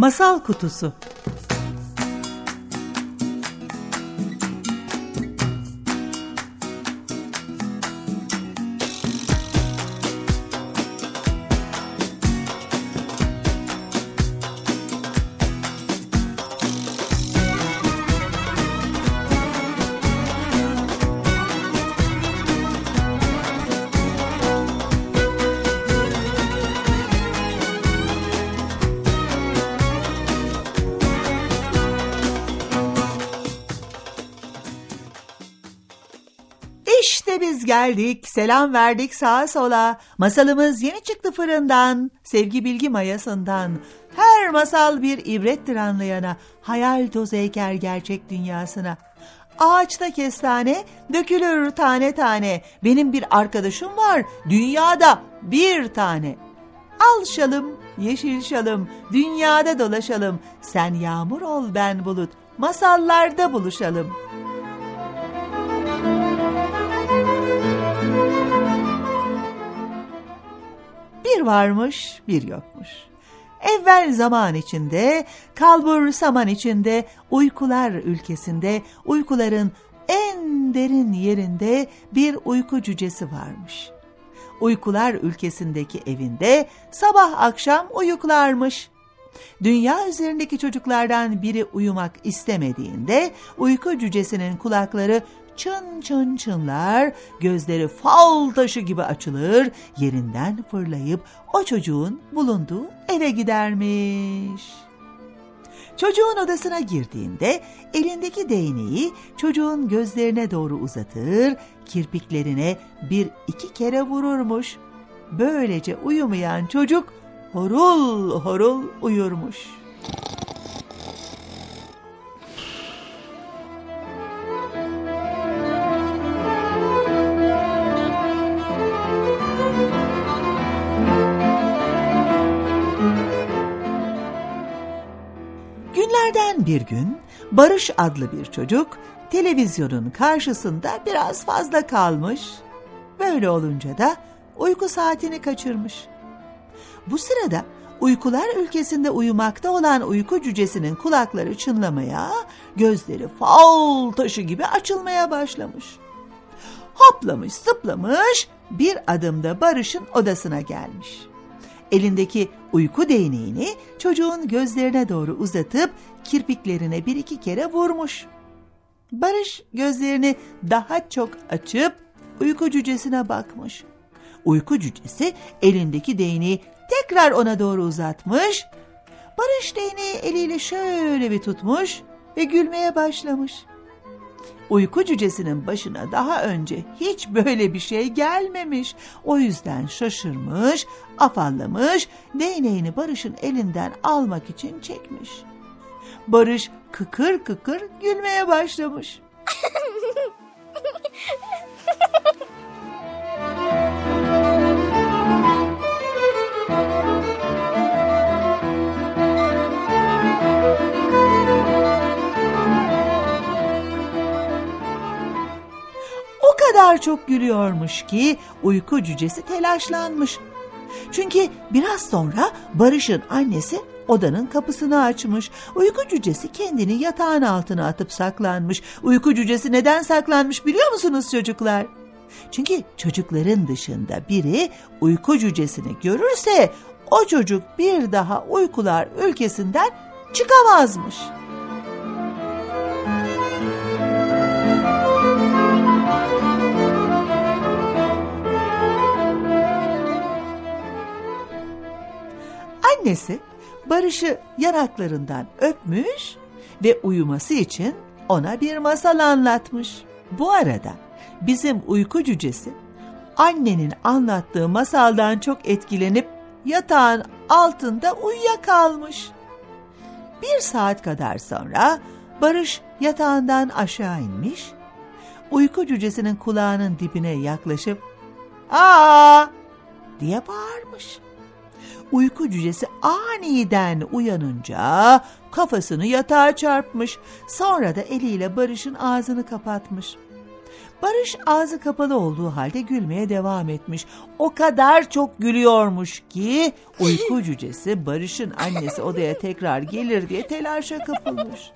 Masal Kutusu İşte biz geldik, selam verdik sağa sola. Masalımız yeni çıktı fırından, sevgi bilgi mayasından. Her masal bir ibrettir anlayana, hayal tozu eker gerçek dünyasına. Ağaçta kestane, dökülür tane tane. Benim bir arkadaşım var, dünyada bir tane. Al şalım, yeşil şalım, dünyada dolaşalım. Sen yağmur ol ben bulut, masallarda buluşalım.'' Bir varmış, bir yokmuş. Evvel zaman içinde, kalbur saman içinde, uykular ülkesinde, uykuların en derin yerinde bir uyku cücesi varmış. Uykular ülkesindeki evinde sabah akşam uyuklarmış. Dünya üzerindeki çocuklardan biri uyumak istemediğinde uyku cücesinin kulakları çın çın çınlar, gözleri fal taşı gibi açılır, yerinden fırlayıp o çocuğun bulunduğu eve gidermiş. Çocuğun odasına girdiğinde elindeki değneği çocuğun gözlerine doğru uzatır, kirpiklerine bir iki kere vururmuş. Böylece uyumayan çocuk horul horul uyurmuş.'' Bir gün Barış adlı bir çocuk televizyonun karşısında biraz fazla kalmış. Böyle olunca da uyku saatini kaçırmış. Bu sırada uykular ülkesinde uyumakta olan uyku cücesinin kulakları çınlamaya, gözleri fal taşı gibi açılmaya başlamış. Hoplamış zıplamış bir adımda Barış'ın odasına gelmiş elindeki uyku değneğini çocuğun gözlerine doğru uzatıp kirpiklerine bir iki kere vurmuş. Barış gözlerini daha çok açıp uyku cücesine bakmış. Uyku cücesi elindeki değneği tekrar ona doğru uzatmış. Barış değneği eliyle şöyle bir tutmuş ve gülmeye başlamış uyku cücesinin başına daha önce hiç böyle bir şey gelmemiş. O yüzden şaşırmış, afallamış, değneğini Barış'ın elinden almak için çekmiş. Barış kıkır kıkır gülmeye başlamış. çok gülüyormuş ki uyku cücesi telaşlanmış. Çünkü biraz sonra Barış'ın annesi odanın kapısını açmış. Uyku cücesi kendini yatağın altına atıp saklanmış. Uyku cücesi neden saklanmış biliyor musunuz çocuklar? Çünkü çocukların dışında biri uyku cücesini görürse o çocuk bir daha uykular ülkesinden çıkamazmış.'' Annesi Barış'ı yanaklarından öpmüş ve uyuması için ona bir masal anlatmış. Bu arada bizim uyku cücesi annenin anlattığı masaldan çok etkilenip yatağın altında uyuyakalmış. Bir saat kadar sonra Barış yatağından aşağı inmiş, uyku cücesinin kulağının dibine yaklaşıp ''Aa!'' diye bağırmış. Uyku cücesi aniden uyanınca kafasını yatağa çarpmış. Sonra da eliyle Barış'ın ağzını kapatmış. Barış ağzı kapalı olduğu halde gülmeye devam etmiş. O kadar çok gülüyormuş ki uyku cücesi Barış'ın annesi odaya tekrar gelir diye telaşa kapılmış.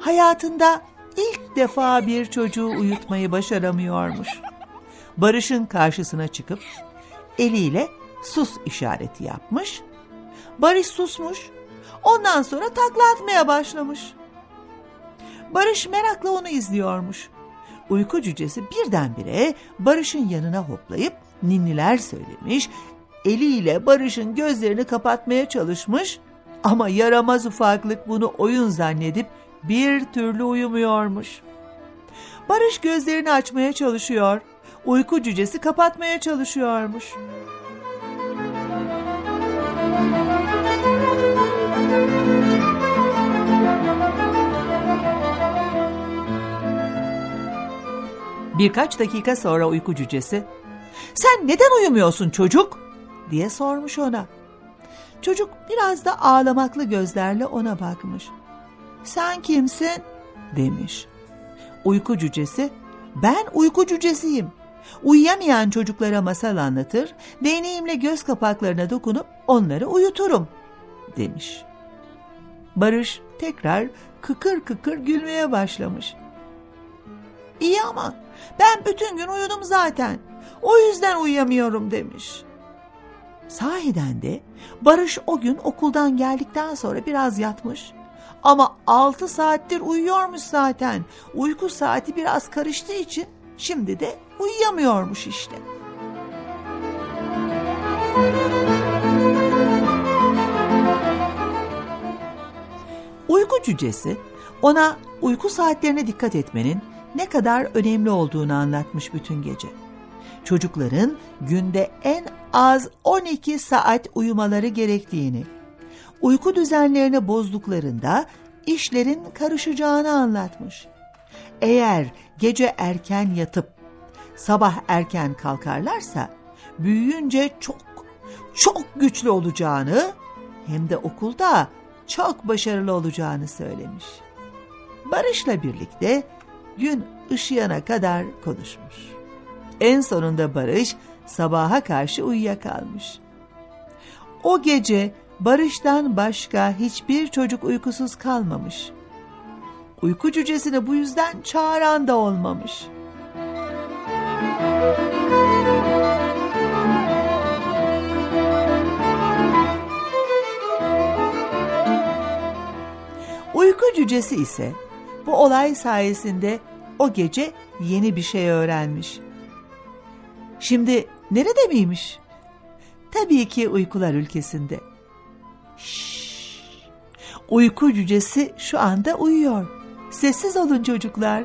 Hayatında ilk defa bir çocuğu uyutmayı başaramıyormuş. Barış'ın karşısına çıkıp eliyle sus işareti yapmış. Barış susmuş. Ondan sonra takla atmaya başlamış. Barış merakla onu izliyormuş. Uyku cücesi birdenbire Barış'ın yanına hoplayıp ninniler söylemiş, eliyle Barış'ın gözlerini kapatmaya çalışmış ama yaramaz ufaklık bunu oyun zannedip bir türlü uyumuyormuş. Barış gözlerini açmaya çalışıyor, uyku cücesi kapatmaya çalışıyormuş. Birkaç dakika sonra uyku cücesi, ''Sen neden uyumuyorsun çocuk?'' diye sormuş ona. Çocuk biraz da ağlamaklı gözlerle ona bakmış. ''Sen kimsin?'' demiş. Uyku cücesi, ''Ben uyku cücesiyim. Uyuyamayan çocuklara masal anlatır, değneğimle göz kapaklarına dokunup onları uyuturum.'' demiş. Barış tekrar kıkır kıkır gülmeye başlamış. İyi ama ben bütün gün uyudum zaten. O yüzden uyuyamıyorum demiş. Sahiden de Barış o gün okuldan geldikten sonra biraz yatmış. Ama altı saattir uyuyormuş zaten. Uyku saati biraz karıştığı için şimdi de uyuyamıyormuş işte. Uyku cücesi ona uyku saatlerine dikkat etmenin ne kadar önemli olduğunu anlatmış bütün gece. Çocukların günde en az 12 saat uyumaları gerektiğini, uyku düzenlerini bozduklarında işlerin karışacağını anlatmış. Eğer gece erken yatıp sabah erken kalkarlarsa büyüyünce çok çok güçlü olacağını hem de okulda çok başarılı olacağını söylemiş. Barış'la birlikte gün ışıyana kadar konuşmuş. En sonunda Barış sabaha karşı uyuyakalmış. O gece Barış'tan başka hiçbir çocuk uykusuz kalmamış. Uyku cücesini bu yüzden çağıran da olmamış. Uyku cücesi ise bu olay sayesinde o gece yeni bir şey öğrenmiş. Şimdi nerede miymiş? Tabii ki uykular ülkesinde. Şşş, uyku cücesi şu anda uyuyor. Sessiz olun çocuklar.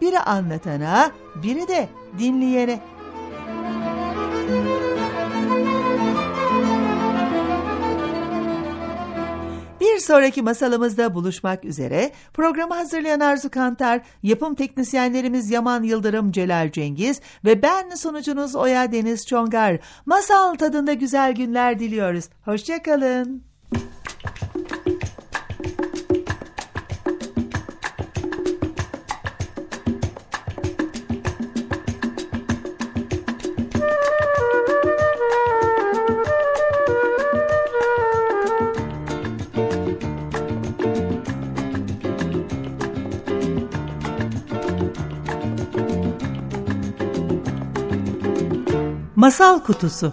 biri anlatana, biri de dinleyene. Bir sonraki masalımızda buluşmak üzere. Programı hazırlayan Arzu Kantar, yapım teknisyenlerimiz Yaman Yıldırım, Celal Cengiz ve ben sunucunuz Oya Deniz Çongar. Masal tadında güzel günler diliyoruz. Hoşçakalın. Masal Kutusu